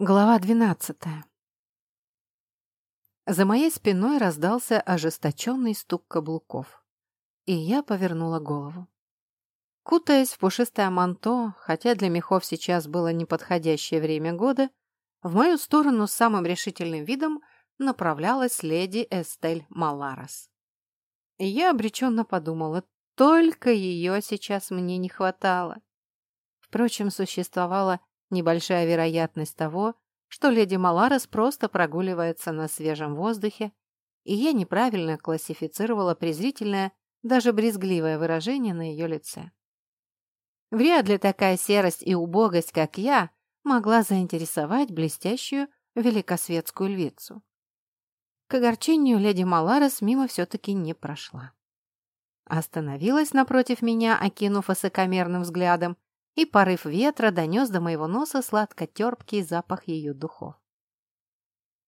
Глава двенадцатая. За моей спиной раздался ожесточенный стук каблуков, и я повернула голову. Кутаясь в пушистое манто, хотя для мехов сейчас было неподходящее время года, в мою сторону с самым решительным видом направлялась леди Эстель Маларос. И я обреченно подумала, только ее сейчас мне не хватало. Впрочем, существовала небольшая вероятность того, что леди Маларес просто прогуливается на свежем воздухе, и я неправильно классифицировала презрительное, даже брезгливое выражение на ее лице. Вряд ли такая серость и убогость, как я, могла заинтересовать блестящую великосветскую львицу. К огорчению леди Маларес мимо все-таки не прошла. Остановилась напротив меня, окинув высокомерным взглядом, и порыв ветра донес до моего носа сладко-терпкий запах ее духов.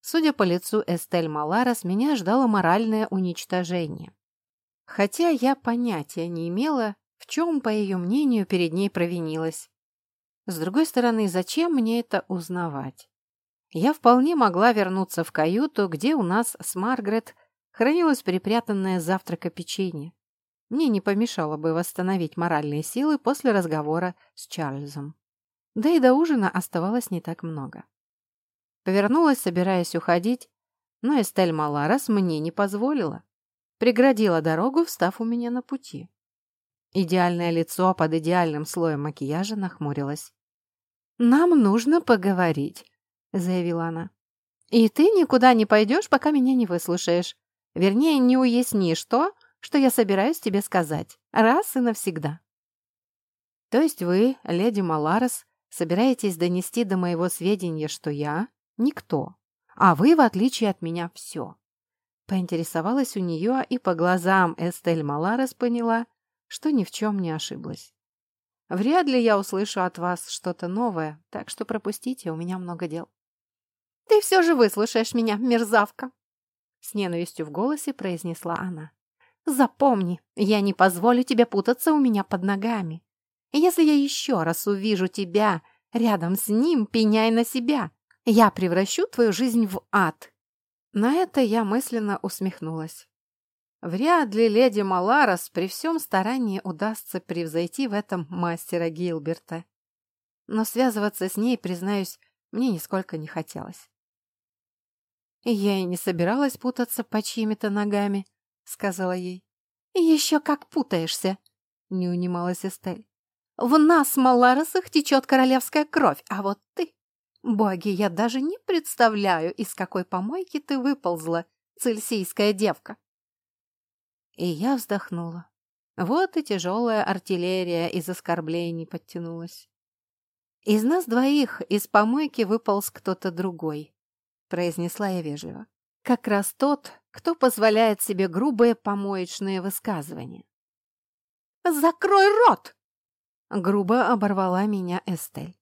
Судя по лицу Эстель Маларес, меня ждало моральное уничтожение. Хотя я понятия не имела, в чем, по ее мнению, перед ней провинилась. С другой стороны, зачем мне это узнавать? Я вполне могла вернуться в каюту, где у нас с Маргарет хранилось припрятанное завтрака печенье. Мне не помешало бы восстановить моральные силы после разговора с Чарльзом. Да и до ужина оставалось не так много. Повернулась, собираясь уходить, но Эстель Маларас мне не позволила. Преградила дорогу, встав у меня на пути. Идеальное лицо под идеальным слоем макияжа нахмурилось. «Нам нужно поговорить», — заявила она. «И ты никуда не пойдешь, пока меня не выслушаешь. Вернее, не уяснишь то, что я собираюсь тебе сказать, раз и навсегда. То есть вы, леди Маларес, собираетесь донести до моего сведения, что я — никто, а вы, в отличие от меня, все. Поинтересовалась у нее и по глазам Эстель Маларес поняла, что ни в чем не ошиблась. Вряд ли я услышу от вас что-то новое, так что пропустите, у меня много дел. «Ты все же выслушаешь меня, мерзавка!» С ненавистью в голосе произнесла она. Запомни, я не позволю тебе путаться у меня под ногами. Если я еще раз увижу тебя рядом с ним, пеняй на себя. Я превращу твою жизнь в ад». На это я мысленно усмехнулась. Вряд ли леди Маларос при всем старании удастся превзойти в этом мастера Гилберта. Но связываться с ней, признаюсь, мне нисколько не хотелось. Я и не собиралась путаться по чьими-то ногами, сказала ей. «Еще как путаешься!» — не унималась Эстель. «В нас, маларосах, течет королевская кровь, а вот ты...» «Боги, я даже не представляю, из какой помойки ты выползла, цельсийская девка!» И я вздохнула. Вот и тяжелая артиллерия из оскорблений подтянулась. «Из нас двоих из помойки выполз кто-то другой», — произнесла я вежливо. Как раз тот, кто позволяет себе грубые помоечные высказывания. «Закрой рот!» Грубо оборвала меня Эстель.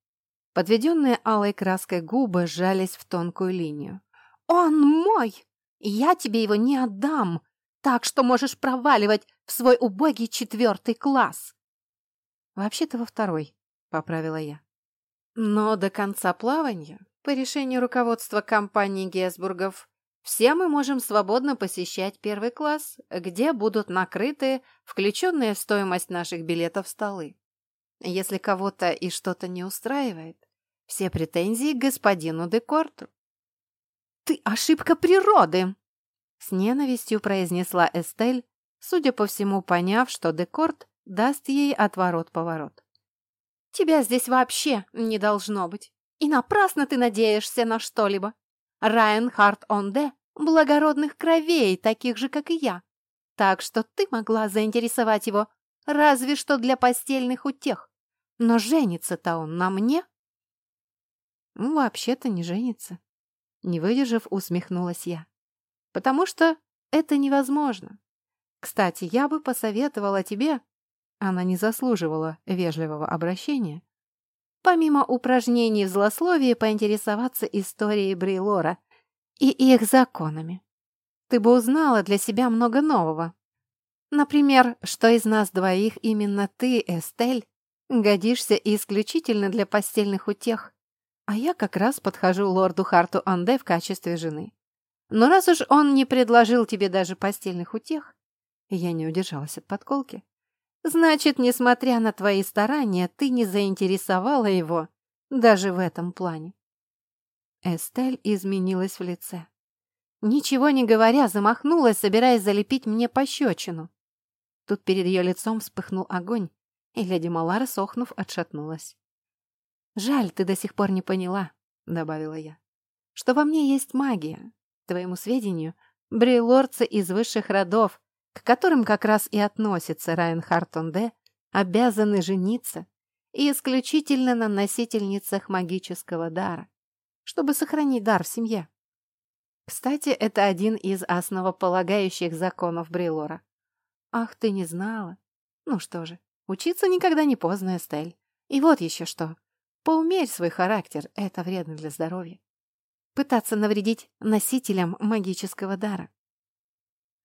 Подведенные алой краской губы сжались в тонкую линию. «Он мой! Я тебе его не отдам, так что можешь проваливать в свой убогий четвертый класс!» «Вообще-то во второй», — поправила я. Но до конца плавания, по решению руководства компании Гесбургов, все мы можем свободно посещать первый класс, где будут накрыты включенные в стоимость наших билетов столы. Если кого-то и что-то не устраивает, все претензии к господину Декорту. «Ты ошибка природы!» С ненавистью произнесла Эстель, судя по всему, поняв, что Декорт даст ей отворот-поворот. «Тебя здесь вообще не должно быть, и напрасно ты надеешься на что-либо. Райанхард Онде благородных кровей, таких же, как и я. Так что ты могла заинтересовать его разве что для постельных утех. Но женится-то он на мне? Ну, вообще-то не женится. Не выдержав, усмехнулась я. Потому что это невозможно. Кстати, я бы посоветовала тебе... Она не заслуживала вежливого обращения. Помимо упражнений в злословии, поинтересоваться историей Брейлора и их законами. Ты бы узнала для себя много нового. Например, что из нас двоих именно ты, Эстель, годишься исключительно для постельных утех, А я как раз подхожу лорду Харту Анде в качестве жены. Но раз уж он не предложил тебе даже постельных утех, я не удержалась от подколки, значит, несмотря на твои старания, ты не заинтересовала его даже в этом плане. Эстель изменилась в лице. Ничего не говоря, замахнулась, собираясь залепить мне пощечину. Тут перед ее лицом вспыхнул огонь, и леди Малара, сохнув, отшатнулась. «Жаль, ты до сих пор не поняла», — добавила я, — «что во мне есть магия. Твоему сведению, брейлорцы из высших родов, к которым как раз и относится Райан Хартонде, обязаны жениться и исключительно на носительницах магического дара, чтобы сохранить дар в семье. Кстати, это один из основополагающих законов Брейлора. Ах, ты не знала? Ну что же, учиться никогда не поздно, Эстель. И вот еще что. Поумерь свой характер, это вредно для здоровья. Пытаться навредить носителям магического дара.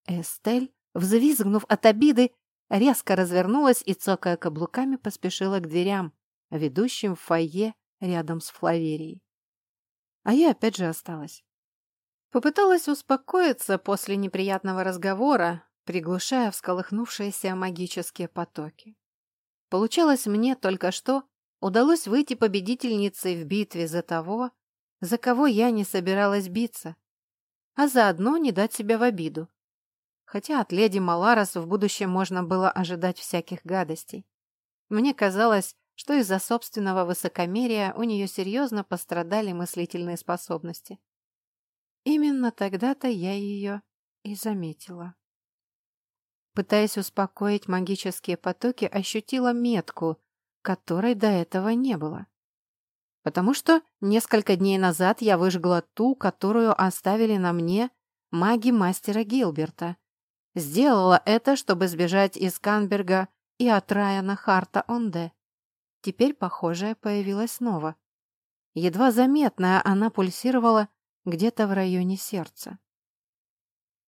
Эстель, взвизгнув от обиды, резко развернулась и, цокая каблуками, поспешила к дверям, ведущим в фойе рядом с Флаверией. А я опять же осталась. Попыталась успокоиться после неприятного разговора, приглушая всколыхнувшиеся магические потоки. Получалось мне только что удалось выйти победительницей в битве за того, за кого я не собиралась биться, а заодно не дать себя в обиду. Хотя от леди Маларас в будущем можно было ожидать всяких гадостей. Мне казалось, что из-за собственного высокомерия у нее серьезно пострадали мыслительные способности. Именно тогда-то я ее и заметила. Пытаясь успокоить магические потоки, ощутила метку, которой до этого не было. Потому что несколько дней назад я выжгла ту, которую оставили на мне маги мастера Гилберта. Сделала это, чтобы сбежать из Канберга и от Райана Харта Онде. Теперь похожая появилась снова. Едва заметная она пульсировала где-то в районе сердца.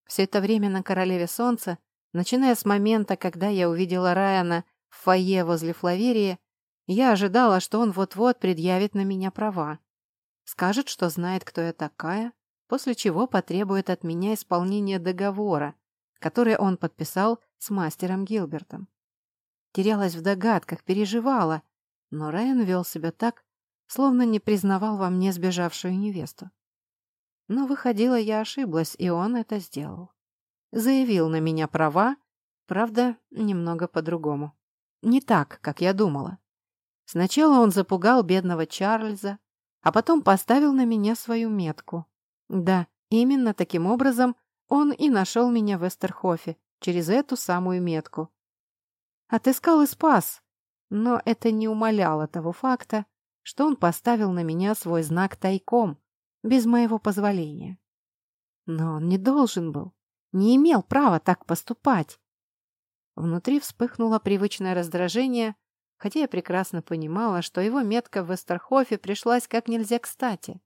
Все это время на Королеве Солнца, начиная с момента, когда я увидела Райана в фойе возле Флаверии, я ожидала, что он вот-вот предъявит на меня права. Скажет, что знает, кто я такая, после чего потребует от меня исполнения договора, который он подписал с мастером Гилбертом. Терялась в догадках, переживала, но Райан вел себя так, словно не признавал во мне сбежавшую невесту. Но выходила, я ошиблась, и он это сделал. Заявил на меня права, правда, немного по-другому. Не так, как я думала. Сначала он запугал бедного Чарльза, а потом поставил на меня свою метку. Да, именно таким образом он и нашел меня в Эстерхофе, через эту самую метку. Отыскал и спас, но это не умаляло того факта, что он поставил на меня свой знак тайком, без моего позволения. Но он не должен был, не имел права так поступать. Внутри вспыхнуло привычное раздражение, хотя я прекрасно понимала, что его метка в Вестерхофе пришлась как нельзя кстати.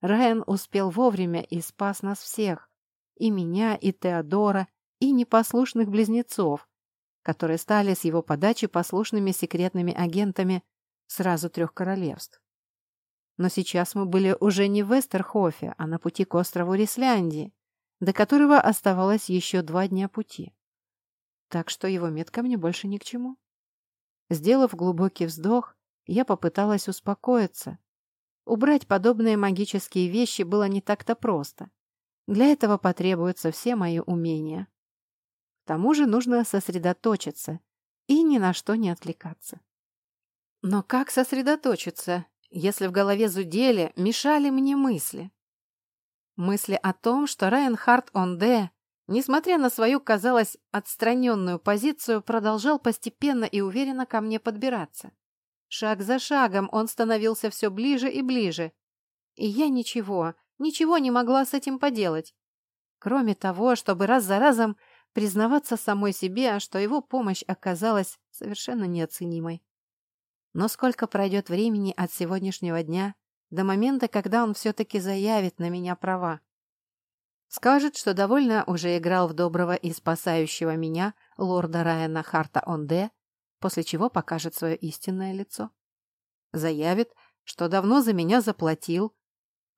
Райан успел вовремя и спас нас всех, и меня, и Теодора, и непослушных близнецов, которые стали с его подачи послушными секретными агентами сразу трех королевств. Но сейчас мы были уже не в Вестерхофе, а на пути к острову Рисляндии, до которого оставалось еще два дня пути. Так что его метка мне больше ни к чему. Сделав глубокий вздох, я попыталась успокоиться. Убрать подобные магические вещи было не так-то просто. Для этого потребуются все мои умения. К тому же нужно сосредоточиться и ни на что не отвлекаться. Но как сосредоточиться, если в голове зудели, мешали мне мысли. Мысли о том, что Райанхард Онде, несмотря на свою, казалось, отстраненную позицию, продолжал постепенно и уверенно ко мне подбираться. Шаг за шагом он становился все ближе и ближе. И я ничего, ничего не могла с этим поделать. Кроме того, чтобы раз за разом признаваться самой себе, что его помощь оказалась совершенно неоценимой. Но сколько пройдет времени от сегодняшнего дня до момента, когда он все-таки заявит на меня права? Скажет, что довольно уже играл в доброго и спасающего меня лорда Райана Харта Онде, после чего покажет свое истинное лицо. Заявит, что давно за меня заплатил,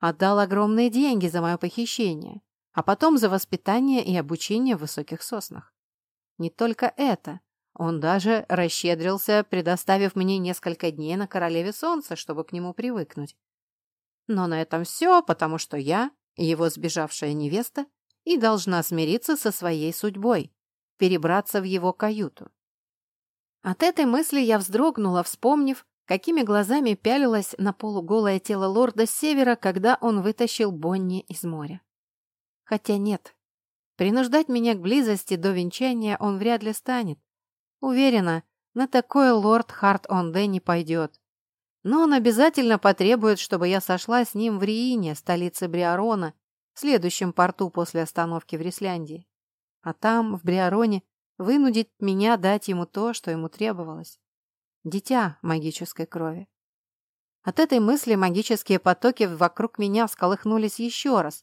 отдал огромные деньги за мое похищение, а потом за воспитание и обучение в высоких соснах. Не только это, он даже расщедрился, предоставив мне несколько дней на Королеве Солнца, чтобы к нему привыкнуть. Но на этом все, потому что я, его сбежавшая невеста, и должна смириться со своей судьбой, перебраться в его каюту. От этой мысли я вздрогнула, вспомнив, какими глазами пялилась на полуголое тело лорда Севера, когда он вытащил Бонни из моря. Хотя нет, принуждать меня к близости до венчания он вряд ли станет. Уверена, на такое лорд Харт-Онде не пойдет. Но он обязательно потребует, чтобы я сошла с ним в Риине, столице Бриарона, в следующем порту после остановки в Ресляндии. А там, в Бриароне, вынудит меня дать ему то, что ему требовалось. Дитя магической крови. От этой мысли магические потоки вокруг меня всколыхнулись еще раз,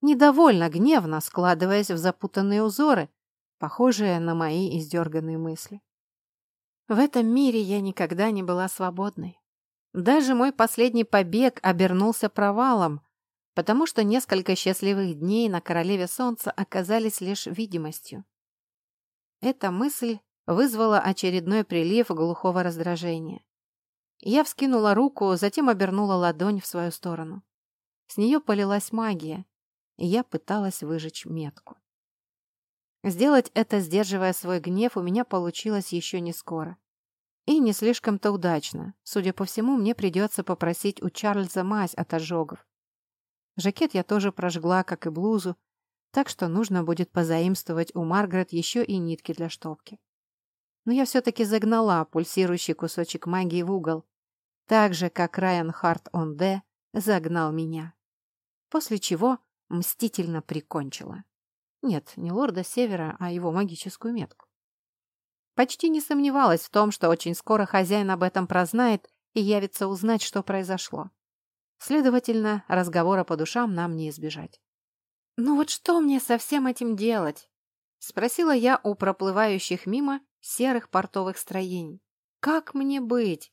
недовольно, гневно складываясь в запутанные узоры, похожие на мои издерганные мысли. В этом мире я никогда не была свободной. Даже мой последний побег обернулся провалом, потому что несколько счастливых дней на Королеве Солнца оказались лишь видимостью. Эта мысль вызвала очередной прилив глухого раздражения. Я вскинула руку, затем обернула ладонь в свою сторону. С нее полилась магия, и я пыталась выжечь метку. Сделать это, сдерживая свой гнев, у меня получилось еще не скоро. И не слишком-то удачно. Судя по всему, мне придется попросить у Чарльза мазь от ожогов. Жакет я тоже прожгла, как и блузу, так что нужно будет позаимствовать у Маргарет еще и нитки для штопки. Но я все-таки загнала пульсирующий кусочек магии в угол, так же, как Райан Харт он Д загнал меня. После чего мстительно прикончила. Нет, не лорда Севера, а его магическую метку. Почти не сомневалась в том, что очень скоро хозяин об этом прознает и явится узнать, что произошло. Следовательно, разговора по душам нам не избежать. «Ну вот что мне со всем этим делать?» — спросила я у проплывающих мимо серых портовых строений. «Как мне быть?»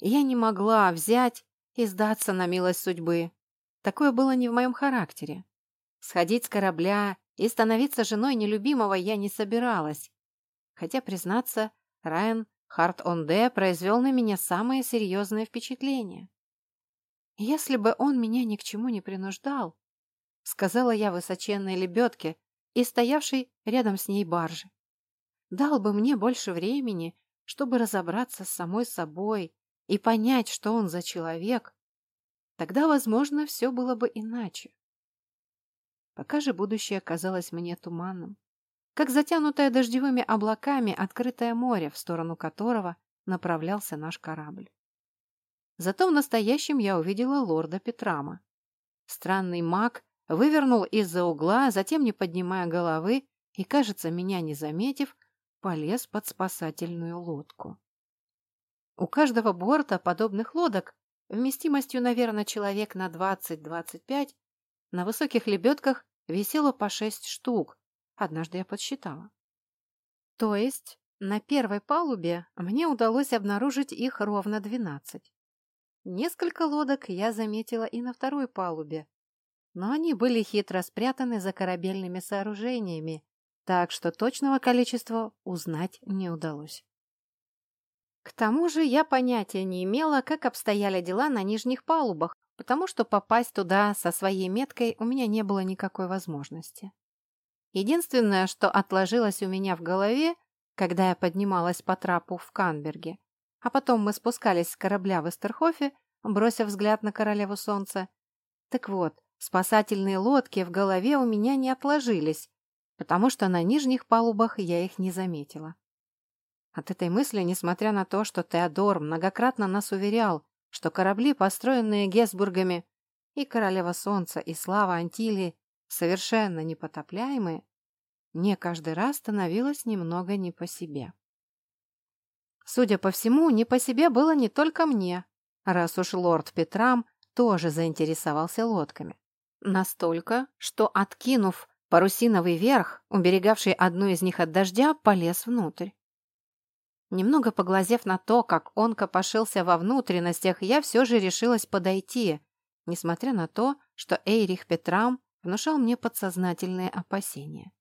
Я не могла взять и сдаться на милость судьбы. Такое было не в моем характере. Сходить с корабля и становиться женой нелюбимого я не собиралась. Хотя, признаться, Райан Харт-Онде произвел на меня самое серьезное впечатление. «Если бы он меня ни к чему не принуждал», — сказала я высоченной лебедке и стоявшей рядом с ней барже, «дал бы мне больше времени, чтобы разобраться с самой собой и понять, что он за человек, тогда, возможно, все было бы иначе. Пока же будущее казалось мне туманным как затянутое дождевыми облаками открытое море, в сторону которого направлялся наш корабль. Зато в настоящем я увидела лорда Петрама. Странный маг вывернул из-за угла, затем, не поднимая головы и, кажется, меня не заметив, полез под спасательную лодку. У каждого борта подобных лодок вместимостью, наверное, человек на 20-25, на высоких лебедках висело по шесть штук, Однажды я подсчитала. То есть на первой палубе мне удалось обнаружить их ровно двенадцать. Несколько лодок я заметила и на второй палубе, но они были хитро спрятаны за корабельными сооружениями, так что точного количества узнать не удалось. К тому же я понятия не имела, как обстояли дела на нижних палубах, потому что попасть туда со своей меткой у меня не было никакой возможности. Единственное, что отложилось у меня в голове, когда я поднималась по трапу в Канберге, а потом мы спускались с корабля в Эстерхофе, бросив взгляд на королеву солнца. Так вот, спасательные лодки в голове у меня не отложились, потому что на нижних палубах я их не заметила. От этой мысли, несмотря на то, что Теодор многократно нас уверял, что корабли, построенные Гесбургами, и Королева Солнца, и Слава Антилии совершенно непотопляемые, мне каждый раз становилось немного не по себе. Судя по всему, не по себе было не только мне, раз уж лорд Петрам тоже заинтересовался лодками. Настолько, что, откинув парусиновый верх, уберегавший одну из них от дождя, полез внутрь. Немного поглазев на то, как он копошился во внутренностях, я все же решилась подойти, несмотря на то, что Эйрих Петрам внушал мне подсознательные опасения.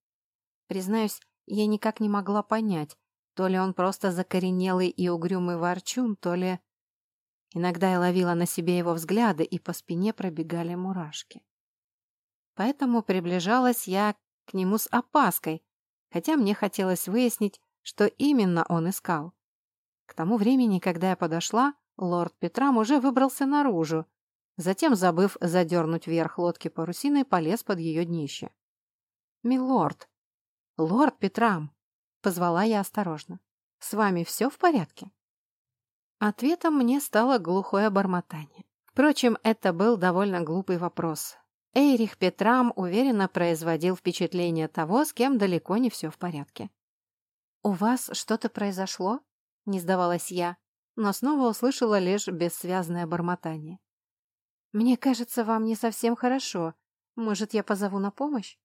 Признаюсь, я никак не могла понять, то ли он просто закоренелый и угрюмый ворчун, то ли... Иногда я ловила на себе его взгляды, и по спине пробегали мурашки. Поэтому приближалась я к нему с опаской, хотя мне хотелось выяснить, что именно он искал. К тому времени, когда я подошла, лорд Петрам уже выбрался наружу, затем, забыв задернуть вверх лодки парусиной, полез под ее днище. «Милорд! Лорд Петрам!» — позвала я осторожно. «С вами все в порядке?» Ответом мне стало глухое бормотание. Впрочем, это был довольно глупый вопрос. Эйрих Петрам уверенно производил впечатление того, с кем далеко не все в порядке. «У вас что-то произошло?» — не сдавалась я, но снова услышала лишь бессвязное бормотание. «Мне кажется, вам не совсем хорошо. Может, я позову на помощь?»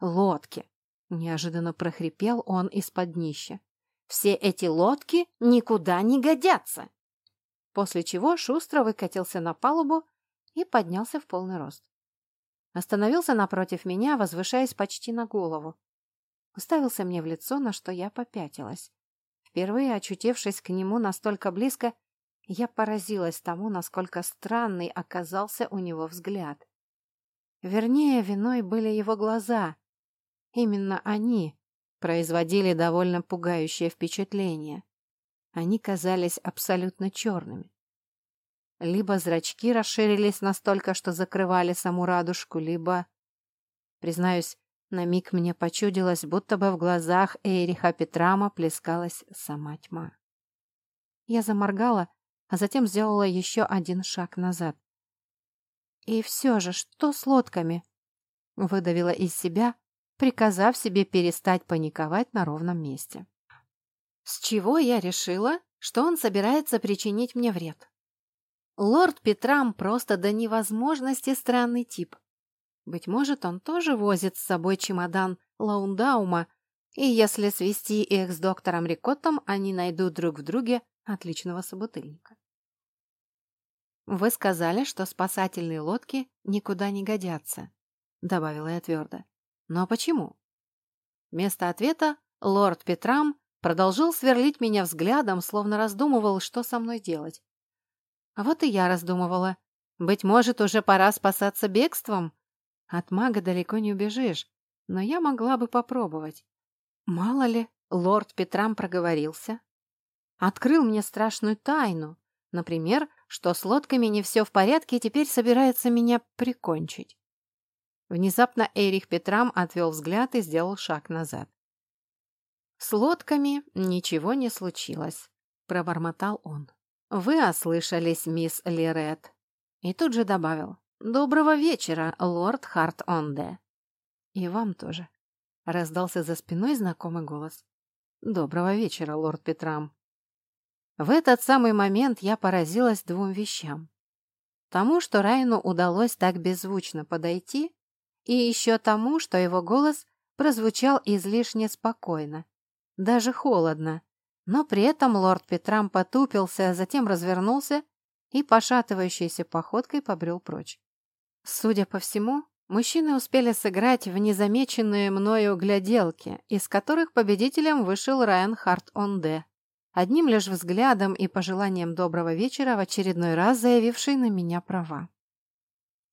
«Лодки!» — неожиданно прохрипел он из-под днища. «Все эти лодки никуда не годятся!» После чего шустро выкатился на палубу и поднялся в полный рост. Остановился напротив меня, возвышаясь почти на голову. Уставился мне в лицо, на что я попятилась. Впервые очутившись к нему настолько близко, я поразилась тому, насколько странный оказался у него взгляд. Вернее, виной были его глаза. Именно они производили довольно пугающее впечатление. Они казались абсолютно черными. Либо зрачки расширились настолько, что закрывали саму радужку, либо... Признаюсь, на миг мне почудилось, будто бы в глазах Эриха Петрама плескалась сама тьма. Я заморгала, а затем сделала еще один шаг назад. «И все же, что с лодками?» Выдавила из себя, приказав себе перестать паниковать на ровном месте. С чего я решила, что он собирается причинить мне вред? Лорд Петрам просто до невозможности странный тип. Быть может, он тоже возит с собой чемодан Лаундаума, и если свести их с доктором Рикоттом, они найдут друг в друге отличного собутыльника. «Вы сказали, что спасательные лодки никуда не годятся», — добавила я твердо. «Но почему?» Вместо ответа лорд Петрам продолжил сверлить меня взглядом, словно раздумывал, что со мной делать. А вот и я раздумывала. Быть может, уже пора спасаться бегством? От мага далеко не убежишь, но я могла бы попробовать. Мало ли, лорд Петрам проговорился. Открыл мне страшную тайну. Например, что с лодками не все в порядке и теперь собирается меня прикончить. Внезапно Эрих Петрам отвел взгляд и сделал шаг назад. «С лодками ничего не случилось», — пробормотал он. «Вы ослышались, мисс Лирет». И тут же добавил. «Доброго вечера, лорд Харт-Онде». «И вам тоже», — раздался за спиной знакомый голос. «Доброго вечера, лорд Петрам». В этот самый момент я поразилась двум вещам. Тому, что Райну удалось так беззвучно подойти, и еще тому, что его голос прозвучал излишне спокойно, даже холодно, но при этом лорд Петрам потупился, затем развернулся и пошатывающейся походкой побрел прочь. Судя по всему, мужчины успели сыграть в незамеченные мною гляделки, из которых победителем вышел Райан Харт Онде, одним лишь взглядом и пожеланием доброго вечера в очередной раз заявивший на меня права.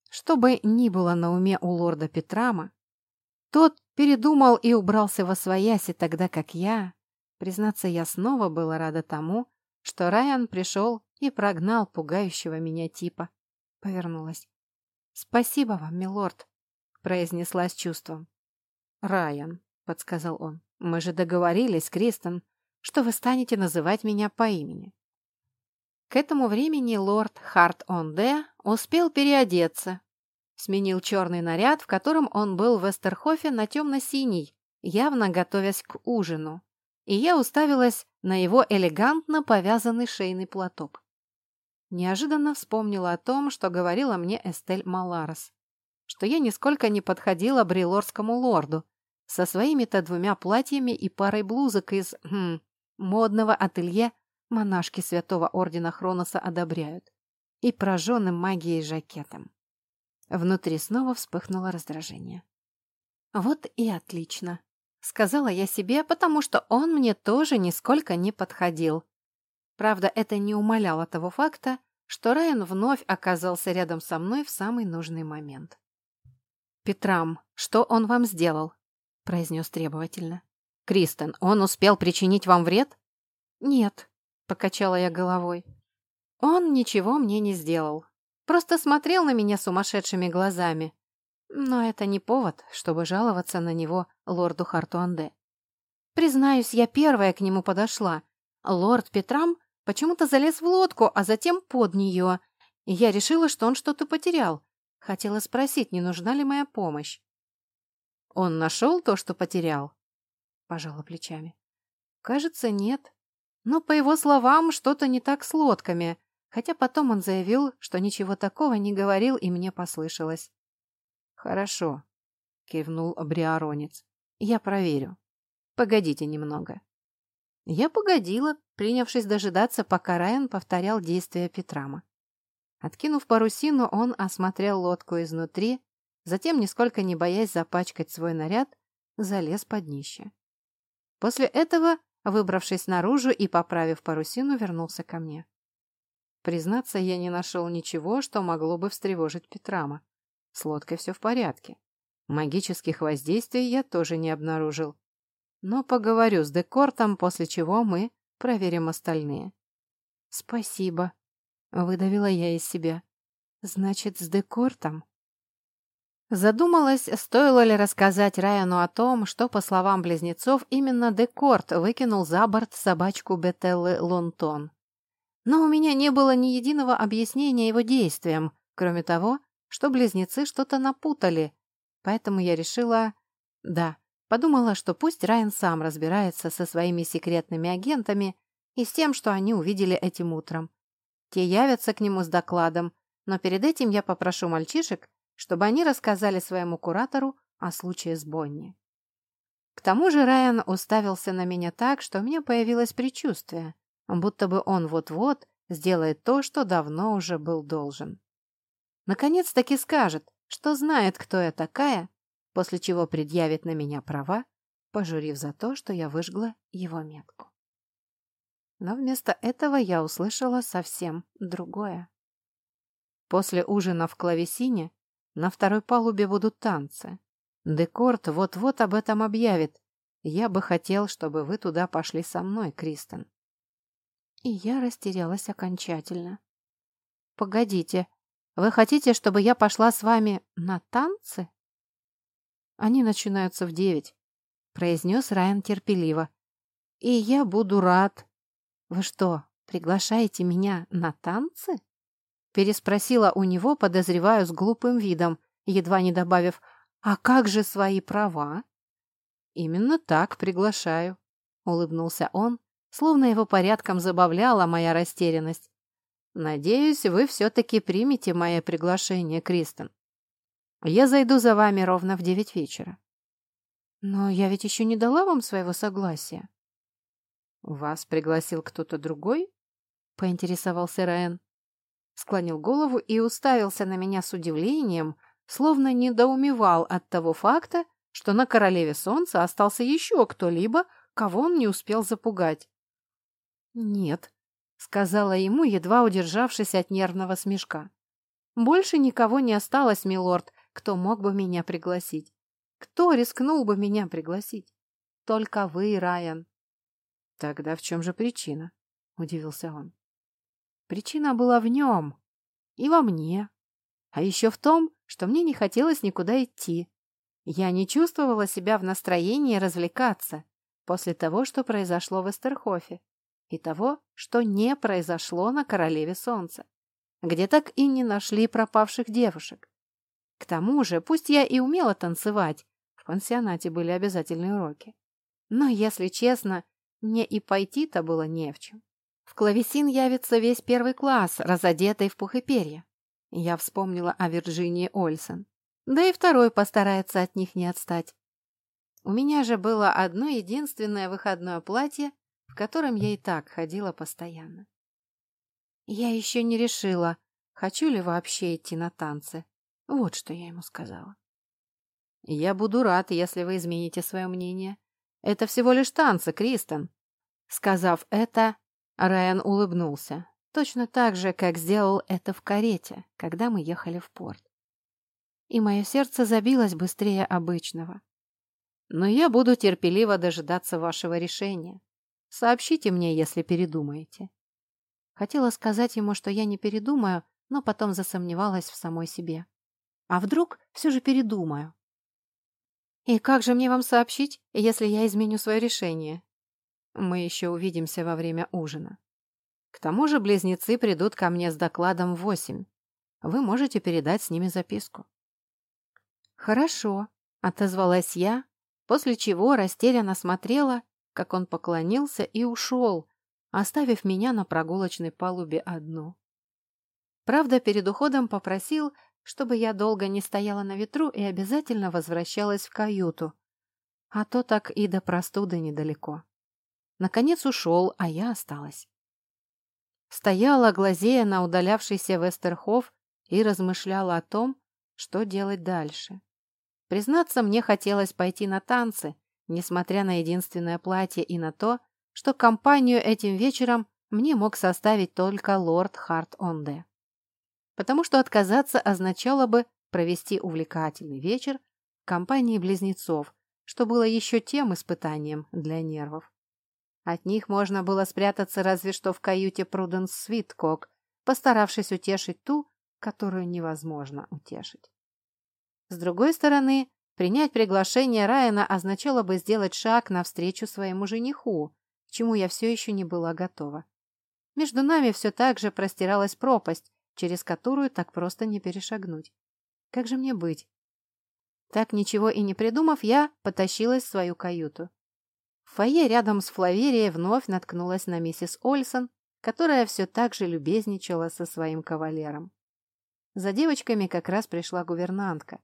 Что бы ни было на уме у лорда Петрама, тот передумал и убрался во свояси, тогда как я, признаться, я снова была рада тому, что Райан пришел и прогнал пугающего меня типа. Повернулась. «Спасибо вам, милорд», — произнесла с чувством. «Райан», — подсказал он, — «мы же договорились, Кристен, что вы станете называть меня по имени». К этому времени лорд Харт-Онде успел переодеться, сменил черный наряд, в котором он был в Эстерхофе на темно-синий, явно готовясь к ужину, и я уставилась на его элегантно повязанный шейный платок неожиданно вспомнила о том, что говорила мне Эстель Маларес, что я нисколько не подходила брилорскому лорду со своими-то двумя платьями и парой блузок из... Хм, модного ателье монашки святого ордена Хроноса одобряют и прожженным магией жакетом. Внутри снова вспыхнуло раздражение. «Вот и отлично», — сказала я себе, потому что он мне тоже нисколько не подходил. Правда, это не умаляло того факта, что Райан вновь оказался рядом со мной в самый нужный момент. «Петрам, что он вам сделал?» — произнес требовательно. «Кристен, он успел причинить вам вред?» «Нет», — покачала я головой. «Он ничего мне не сделал. Просто смотрел на меня сумасшедшими глазами. Но это не повод, чтобы жаловаться на него лорду Хартуанде. Признаюсь, я первая к нему подошла. Лорд Петрам почему-то залез в лодку, а затем под нее. Я решила, что он что-то потерял. Хотела спросить, не нужна ли моя помощь. «Он нашел то, что потерял?» Пожала плечами. «Кажется, нет. Но, по его словам, что-то не так с лодками, хотя потом он заявил, что ничего такого не говорил, и мне послышалось». «Хорошо», — кивнул Бриаронец. «Я проверю. Погодите немного». Я погодила, принявшись дожидаться, пока Райан повторял действия Петрама. Откинув парусину, он осмотрел лодку изнутри, затем, нисколько не боясь запачкать свой наряд, залез под днище. После этого, выбравшись наружу и поправив парусину, вернулся ко мне. Признаться, я не нашел ничего, что могло бы встревожить Петрама. С лодкой все в порядке. Магических воздействий я тоже не обнаружил. Но поговорю с Декортом, после чего мы проверим остальные. «Спасибо», — выдавила я из себя. «Значит, с Декортом?» Задумалась, стоило ли рассказать Райану о том, что, по словам близнецов, именно Декорт выкинул за борт собачку Бетеллы Лонтон. Но у меня не было ни единого объяснения его действиям, кроме того, что близнецы что-то напутали, поэтому я решила... Да, подумала, что пусть Райан сам разбирается со своими секретными агентами и с тем, что они увидели этим утром. Те явятся к нему с докладом, но перед этим я попрошу мальчишек чтобы они рассказали своему куратору о случае с Бонни. К тому же Райан уставился на меня так, что у меня появилось предчувствие, будто бы он вот-вот сделает то, что давно уже был должен. Наконец-таки скажет, что знает, кто я такая, после чего предъявит на меня права, пожурив за то, что я выжгла его метку. Но вместо этого я услышала совсем другое. После ужина в клавесине на второй палубе будут танцы. Декорт вот-вот об этом объявит. Я бы хотел, чтобы вы туда пошли со мной, Кристен. И я растерялась окончательно. Погодите, вы хотите, чтобы я пошла с вами на танцы? Они начинаются в девять, произнес Райан терпеливо. И я буду рад. Вы что, приглашаете меня на танцы? Переспросила у него, подозреваю, с глупым видом, едва не добавив «А как же свои права?» «Именно так приглашаю», — улыбнулся он, словно его порядком забавляла моя растерянность. «Надеюсь, вы все-таки примете мое приглашение, Кристен. Я зайду за вами ровно в девять вечера». «Но я ведь еще не дала вам своего согласия». «Вас пригласил кто-то другой?» — поинтересовался Райан склонил голову и уставился на меня с удивлением, словно недоумевал от того факта, что на королеве солнца остался еще кто-либо, кого он не успел запугать. «Нет», — сказала ему, едва удержавшись от нервного смешка. «Больше никого не осталось, милорд, кто мог бы меня пригласить. Кто рискнул бы меня пригласить? Только вы, Райан». «Тогда в чем же причина?» — удивился он. Причина была в нем и во мне. А еще в том, что мне не хотелось никуда идти. Я не чувствовала себя в настроении развлекаться после того, что произошло в Эстерхофе, и того, что не произошло на Королеве Солнца, где так и не нашли пропавших девушек. К тому же, пусть я и умела танцевать, в пансионате были обязательные уроки. Но, если честно, мне и пойти-то было не в чем. В клавесин явится весь первый класс, разодетый в пух и перья. Я вспомнила о Вирджинии Ольсен. Да и второй постарается от них не отстать. У меня же было одно единственное выходное платье, в котором я и так ходила постоянно. Я еще не решила, хочу ли вообще идти на танцы. Вот что я ему сказала. «Я буду рад, если вы измените свое мнение. Это всего лишь танцы, Кристен». Сказав это, Райан улыбнулся, точно так же, как сделал это в карете, когда мы ехали в порт. И мое сердце забилось быстрее обычного. Но я буду терпеливо дожидаться вашего решения. Сообщите мне, если передумаете. Хотела сказать ему, что я не передумаю, но потом засомневалась в самой себе. А вдруг все же передумаю? И как же мне вам сообщить, если я изменю свое решение? Мы еще увидимся во время ужина. К тому же близнецы придут ко мне с докладом в восемь. Вы можете передать с ними записку. Хорошо, отозвалась я, после чего растерянно смотрела, как он поклонился и ушел, оставив меня на прогулочной палубе одну. Правда, перед уходом попросил, чтобы я долго не стояла на ветру и обязательно возвращалась в каюту, а то так и до простуды недалеко. Наконец ушел, а я осталась. Стояла, глазея на удалявшийся Вестерхоф и размышляла о том, что делать дальше. Признаться, мне хотелось пойти на танцы, несмотря на единственное платье и на то, что компанию этим вечером мне мог составить только лорд Харт-Онде потому что отказаться означало бы провести увлекательный вечер в компании близнецов, что было еще тем испытанием для нервов. От них можно было спрятаться разве что в каюте Пруденс Свиткок, постаравшись утешить ту, которую невозможно утешить. С другой стороны, принять приглашение Райана означало бы сделать шаг навстречу своему жениху, к чему я все еще не была готова. Между нами все так же простиралась пропасть, через которую так просто не перешагнуть. Как же мне быть? Так ничего и не придумав, я потащилась в свою каюту. В фойе рядом с Флаверией вновь наткнулась на миссис Ольсон, которая все так же любезничала со своим кавалером. За девочками как раз пришла гувернантка.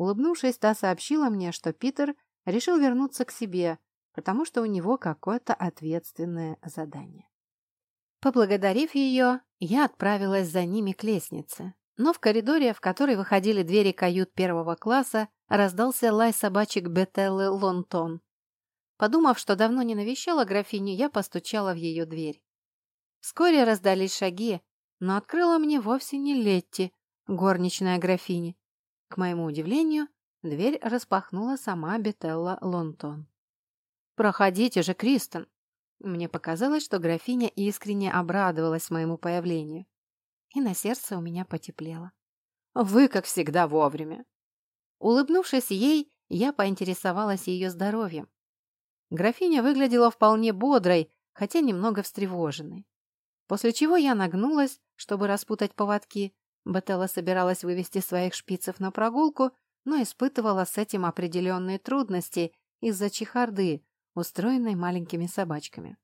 Улыбнувшись, та сообщила мне, что Питер решил вернуться к себе, потому что у него какое-то ответственное задание. Поблагодарив ее, я отправилась за ними к лестнице. Но в коридоре, в который выходили двери кают первого класса, раздался лай собачек Бетеллы Лонтон. Подумав, что давно не навещала графиню, я постучала в ее дверь. Вскоре раздались шаги, но открыла мне вовсе не Летти, горничная графини. К моему удивлению, дверь распахнула сама Бетелла Лонтон. «Проходите же, Кристен!» Мне показалось, что графиня искренне обрадовалась моему появлению. И на сердце у меня потеплело. «Вы, как всегда, вовремя!» Улыбнувшись ей, я поинтересовалась ее здоровьем. Графиня выглядела вполне бодрой, хотя немного встревоженной. После чего я нагнулась, чтобы распутать поводки. Бетелла собиралась вывести своих шпицев на прогулку, но испытывала с этим определенные трудности из-за чехарды, устроенной маленькими собачками.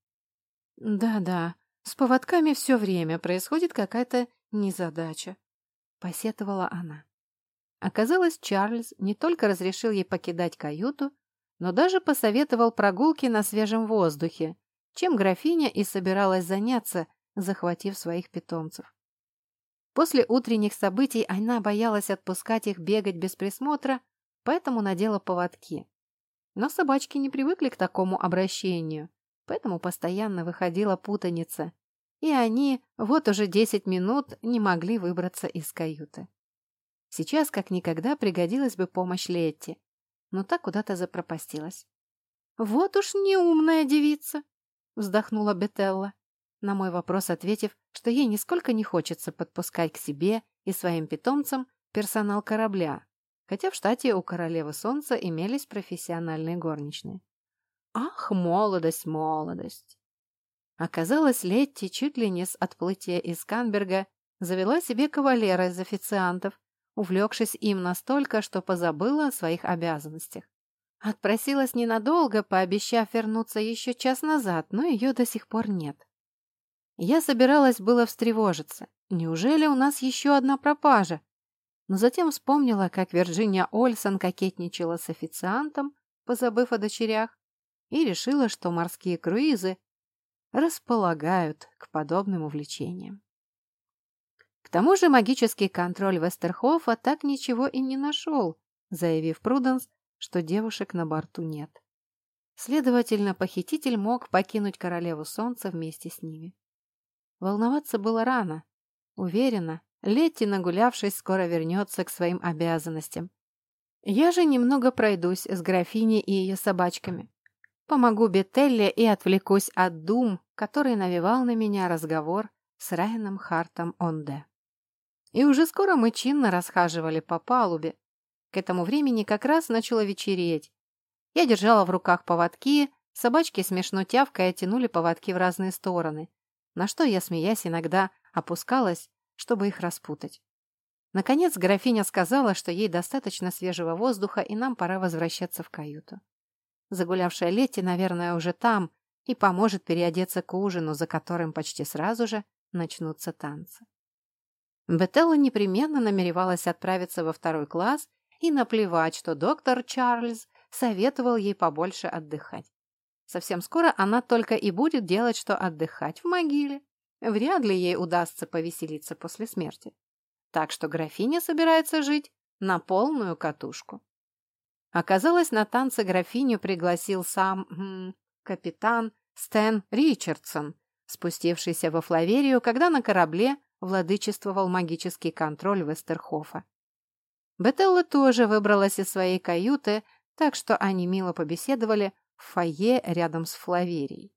«Да-да, с поводками все время происходит какая-то незадача», — посетовала она. Оказалось, Чарльз не только разрешил ей покидать каюту, но даже посоветовал прогулки на свежем воздухе, чем графиня и собиралась заняться, захватив своих питомцев. После утренних событий она боялась отпускать их бегать без присмотра, поэтому надела поводки. Но собачки не привыкли к такому обращению, поэтому постоянно выходила путаница, и они вот уже десять минут не могли выбраться из каюты. Сейчас как никогда пригодилась бы помощь Летти, но та куда-то запропастилась. «Вот уж неумная девица!» — вздохнула Бетелла, на мой вопрос ответив, что ей нисколько не хочется подпускать к себе и своим питомцам персонал корабля, хотя в штате у королевы солнца имелись профессиональные горничные. Ах, молодость, молодость! Оказалось, Летти чуть ли не с отплытия из Канберга завела себе кавалера из официантов, увлекшись им настолько, что позабыла о своих обязанностях. Отпросилась ненадолго, пообещав вернуться еще час назад, но ее до сих пор нет. Я собиралась было встревожиться. Неужели у нас еще одна пропажа? но затем вспомнила, как Вирджиния Ольсон кокетничала с официантом, позабыв о дочерях, и решила, что морские круизы располагают к подобным увлечениям. К тому же магический контроль Вестерхофа так ничего и не нашел, заявив Пруденс, что девушек на борту нет. Следовательно, похититель мог покинуть Королеву Солнца вместе с ними. Волноваться было рано. Уверена, Летти, нагулявшись, скоро вернется к своим обязанностям. Я же немного пройдусь с графиней и ее собачками. Помогу Бетелле и отвлекусь от дум, который навевал на меня разговор с Райаном Хартом Онде. И уже скоро мы чинно расхаживали по палубе. К этому времени как раз начало вечереть. Я держала в руках поводки, собачки смешно тявкая тянули поводки в разные стороны, на что я, смеясь, иногда опускалась, чтобы их распутать. Наконец графиня сказала, что ей достаточно свежего воздуха и нам пора возвращаться в каюту. Загулявшая Летти, наверное, уже там и поможет переодеться к ужину, за которым почти сразу же начнутся танцы. Бетелла непременно намеревалась отправиться во второй класс и наплевать, что доктор Чарльз советовал ей побольше отдыхать. Совсем скоро она только и будет делать, что отдыхать в могиле. Вряд ли ей удастся повеселиться после смерти. Так что графиня собирается жить на полную катушку. Оказалось, на танцы графиню пригласил сам м, капитан Стэн Ричардсон, спустившийся во Флаверию, когда на корабле владычествовал магический контроль Вестерхофа. Бетелла тоже выбралась из своей каюты, так что они мило побеседовали в фойе рядом с Флаверией.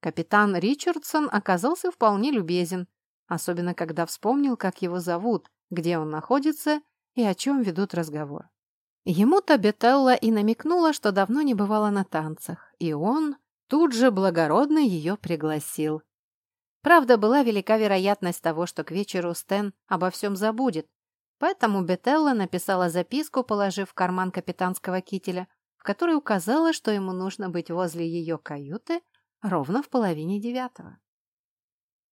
Капитан Ричардсон оказался вполне любезен, особенно когда вспомнил, как его зовут, где он находится и о чем ведут разговор. Ему-то Бетелла и намекнула, что давно не бывала на танцах, и он тут же благородно ее пригласил. Правда, была велика вероятность того, что к вечеру Стэн обо всем забудет, поэтому Бетелла написала записку, положив в карман капитанского кителя, которой указала, что ему нужно быть возле ее каюты ровно в половине девятого.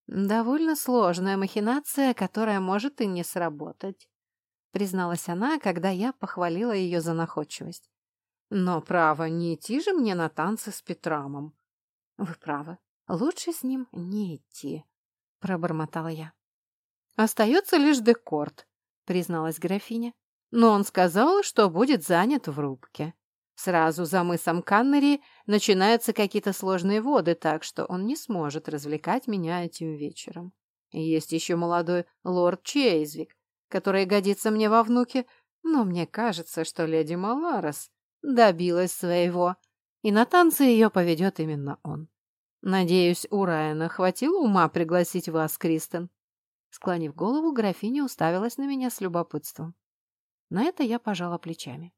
Довольно сложная махинация, которая может и не сработать призналась она, когда я похвалила ее за находчивость. Но, право, не идти же мне на танцы с Петрамом. Вы правы, лучше с ним не идти, пробормотала я. Остается лишь декорт, призналась графиня. Но он сказал, что будет занят в рубке. Сразу за мысом Каннери начинаются какие-то сложные воды, так что он не сможет развлекать меня этим вечером. И есть еще молодой лорд Чейзвик, которая годится мне во внуке, но мне кажется, что леди Маларес добилась своего, и на танцы ее поведет именно он. Надеюсь, у Райана хватило ума пригласить вас, Кристен. Склонив голову, графиня уставилась на меня с любопытством. На это я пожала плечами.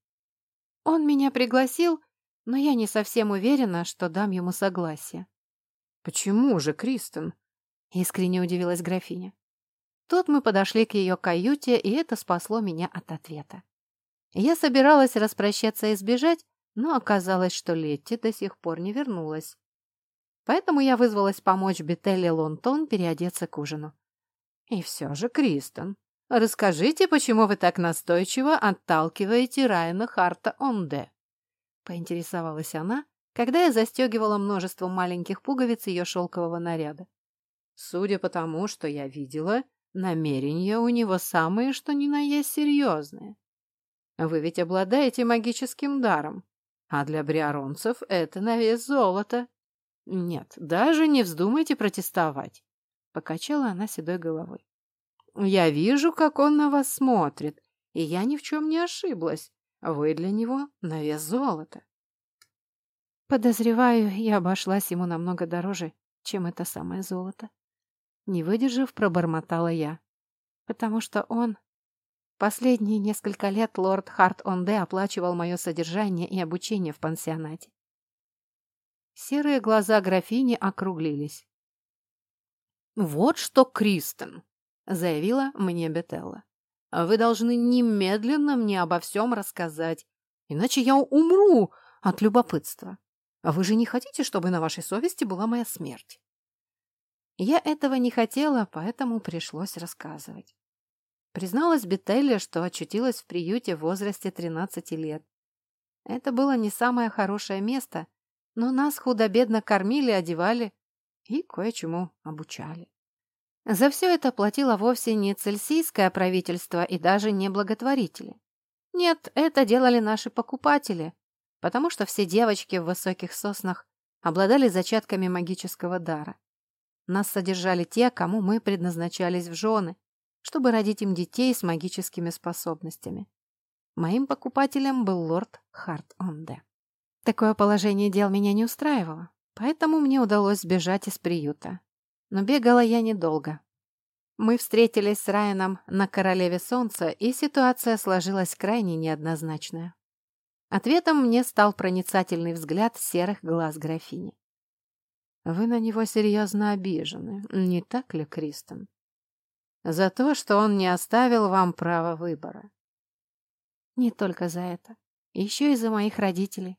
Он меня пригласил, но я не совсем уверена, что дам ему согласие. Почему же, Кристен? Искренне удивилась графиня. Тут мы подошли к ее каюте, и это спасло меня от ответа. Я собиралась распрощаться и сбежать, но оказалось, что Летти до сих пор не вернулась. Поэтому я вызвалась помочь Бетелле Лонтон переодеться к ужину. И все же, Кристен, расскажите, почему вы так настойчиво отталкиваете Райана Харта Онде? Поинтересовалась она, когда я застегивала множество маленьких пуговиц ее шелкового наряда. Судя по тому, что я видела, Намерения у него самые, что ни на есть серьезные. Вы ведь обладаете магическим даром, а для бриаронцев это на вес золота. Нет, даже не вздумайте протестовать, — покачала она седой головой. Я вижу, как он на вас смотрит, и я ни в чем не ошиблась. Вы для него на вес золота. Подозреваю, я обошлась ему намного дороже, чем это самое золото. Не выдержав, пробормотала я. Потому что он... Последние несколько лет лорд Харт Онде оплачивал мое содержание и обучение в пансионате. Серые глаза графини округлились. «Вот что, Кристен!» — заявила мне Бетелла. «Вы должны немедленно мне обо всем рассказать, иначе я умру от любопытства. А вы же не хотите, чтобы на вашей совести была моя смерть?» Я этого не хотела, поэтому пришлось рассказывать. Призналась Бетелле, что очутилась в приюте в возрасте 13 лет. Это было не самое хорошее место, но нас худо-бедно кормили, одевали, и кое-чему обучали. За все это платило вовсе не цельсийское правительство и даже не благотворители. Нет, это делали наши покупатели, потому что все девочки в высоких соснах обладали зачатками магического дара. Нас содержали те, кому мы предназначались в жены, чтобы родить им детей с магическими способностями. Моим покупателем был лорд Харт-Онде. Такое положение дел меня не устраивало, поэтому мне удалось сбежать из приюта. Но бегала я недолго. Мы встретились с Райаном на Королеве Солнца, и ситуация сложилась крайне неоднозначная. Ответом мне стал проницательный взгляд серых глаз графини. «Вы на него серьезно обижены, не так ли, Кристен? За то, что он не оставил вам права выбора». «Не только за это. Еще и за моих родителей.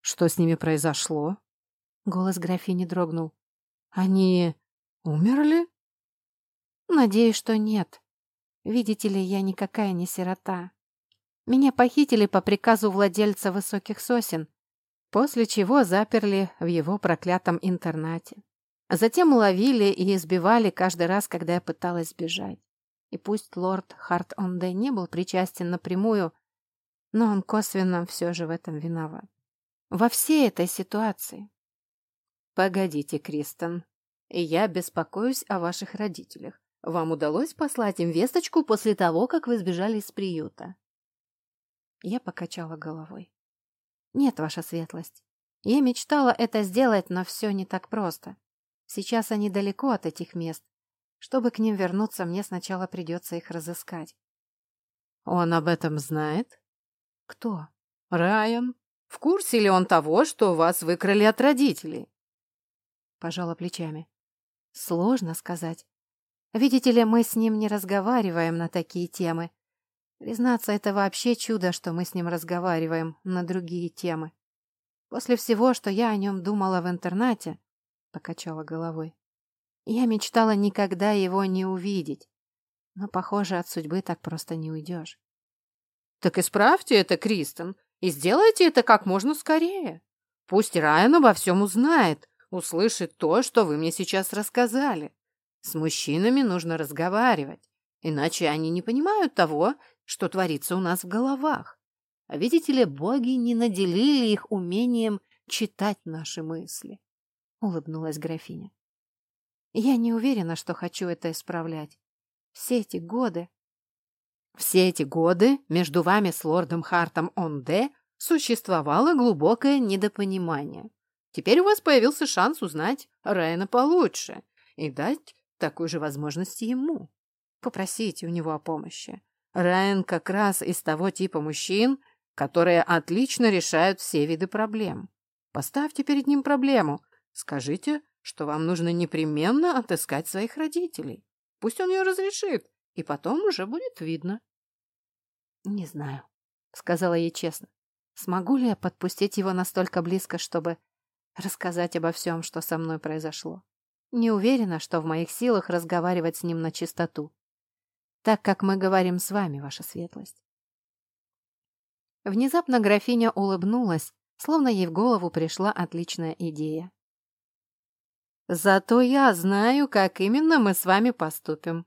Что с ними произошло? Голос графини дрогнул. Они умерли? Надеюсь, что нет. Видите ли, я никакая не сирота. Меня похитили по приказу владельца высоких сосен, после чего заперли в его проклятом интернате. Затем ловили и избивали каждый раз, когда я пыталась сбежать. И пусть лорд Харт-Онде не был причастен напрямую, но он косвенно все же в этом виноват во всей этой ситуации. Погодите, Кристен, я беспокоюсь о ваших родителях. Вам удалось послать им весточку после того, как вы сбежали из приюта? Я покачала головой. Нет, ваша светлость. Я мечтала это сделать, но все не так просто. Сейчас они далеко от этих мест. Чтобы к ним вернуться, мне сначала придется их разыскать. Он об этом знает? Кто? Райан. В курсе ли он того, что вас выкрали от родителей? Пожала плечами. Сложно сказать. Видите ли, мы с ним не разговариваем на такие темы. Признаться, это вообще чудо, что мы с ним разговариваем на другие темы. После всего, что я о нем думала в интернате, покачала головой, я мечтала никогда его не увидеть. Но, похоже, от судьбы так просто не уйдешь. Так исправьте это, Кристен. И сделайте это как можно скорее. Пусть Райан обо всем узнает, услышит то, что вы мне сейчас рассказали. С мужчинами нужно разговаривать, иначе они не понимают того, что творится у нас в головах. А видите ли, боги не наделили их умением читать наши мысли. Улыбнулась графиня. Я не уверена, что хочу это исправлять. Все эти годы все эти годы между вами с лордом Хартом Онде существовало глубокое недопонимание. Теперь у вас появился шанс узнать Райана получше и дать такую же возможность ему. Попросите у него о помощи. Райан как раз из того типа мужчин, которые отлично решают все виды проблем. Поставьте перед ним проблему. Скажите, что вам нужно непременно отыскать своих родителей. Пусть он ее разрешит, и потом уже будет видно. «Не знаю», — сказала ей честно. «Смогу ли я подпустить его настолько близко, чтобы рассказать обо всем, что со мной произошло? Не уверена, что в моих силах разговаривать с ним на чистоту, так как мы говорим с вами, ваша светлость». Внезапно графиня улыбнулась, словно ей в голову пришла отличная идея. «Зато я знаю, как именно мы с вами поступим»,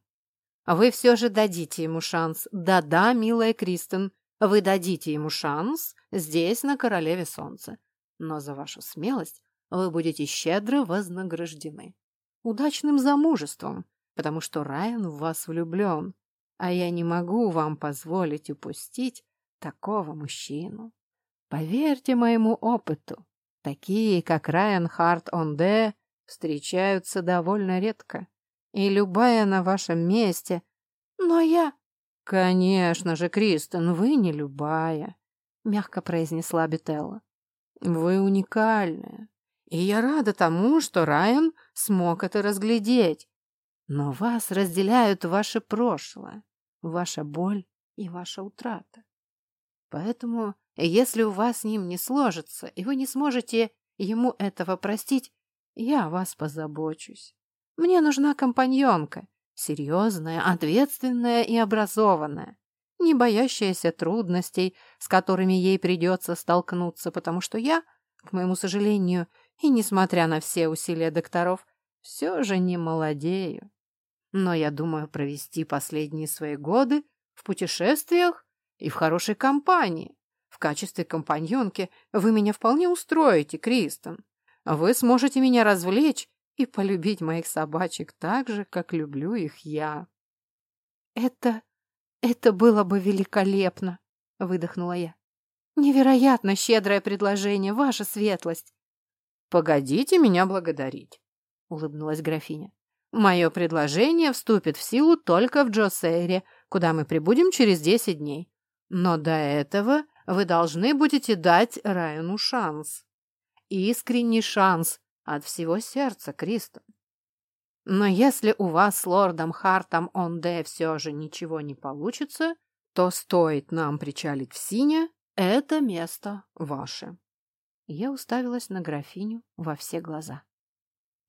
вы все же дадите ему шанс. Да-да, милая Кристен, вы дадите ему шанс здесь, на Королеве Солнца. Но за вашу смелость вы будете щедро вознаграждены. Удачным замужеством, потому что Райан в вас влюблен, а я не могу вам позволить упустить такого мужчину. Поверьте моему опыту, такие, как Райан Харт Онде, встречаются довольно редко и любая на вашем месте. Но я... Конечно же, Кристен, вы не любая, мягко произнесла Бетелла. Вы уникальная. И я рада тому, что Райан смог это разглядеть. Но вас разделяют ваше прошлое, ваша боль и ваша утрата. Поэтому, если у вас с ним не сложится, и вы не сможете ему этого простить, я о вас позабочусь. Мне нужна компаньонка, серьезная, ответственная и образованная, не боящаяся трудностей, с которыми ей придется столкнуться, потому что я, к моему сожалению, и, несмотря на все усилия докторов, все же не молодею. Но я думаю провести последние свои годы в путешествиях и в хорошей компании. В качестве компаньонки вы меня вполне устроите, Кристен. Вы сможете меня развлечь и полюбить моих собачек так же, как люблю их я. Это... это было бы великолепно, выдохнула я. Невероятно щедрое предложение, ваша светлость. Погодите меня благодарить, улыбнулась графиня. Мое предложение вступит в силу только в Джосейре, куда мы прибудем через десять дней. Но до этого вы должны будете дать Райану шанс. Искренний шанс от всего сердца, Кристен. Но если у вас с лордом Хартом Онде все же ничего не получится, то стоит нам причалить в Сине, это место ваше. Я уставилась на графиню во все глаза.